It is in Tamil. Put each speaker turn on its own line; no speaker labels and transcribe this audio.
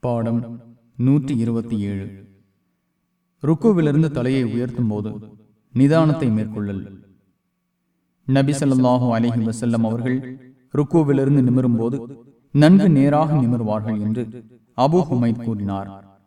பாடம் நூற்றி இருபத்தி ஏழு. ருக்குவிலிருந்து தலையை உயர்த்தும் போது நிதானத்தை மேற்கொள்ளல். நபி ஸல்லல்லாஹு அலைஹி வஸல்லம் அவர்கள் ருக்குவிலிருந்து நிமிரும் போது நன்கு நேராக நிமிர்வார்கள் என்று அபு ஹுமைத் கூறினார்.